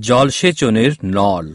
জলসেচনের নল।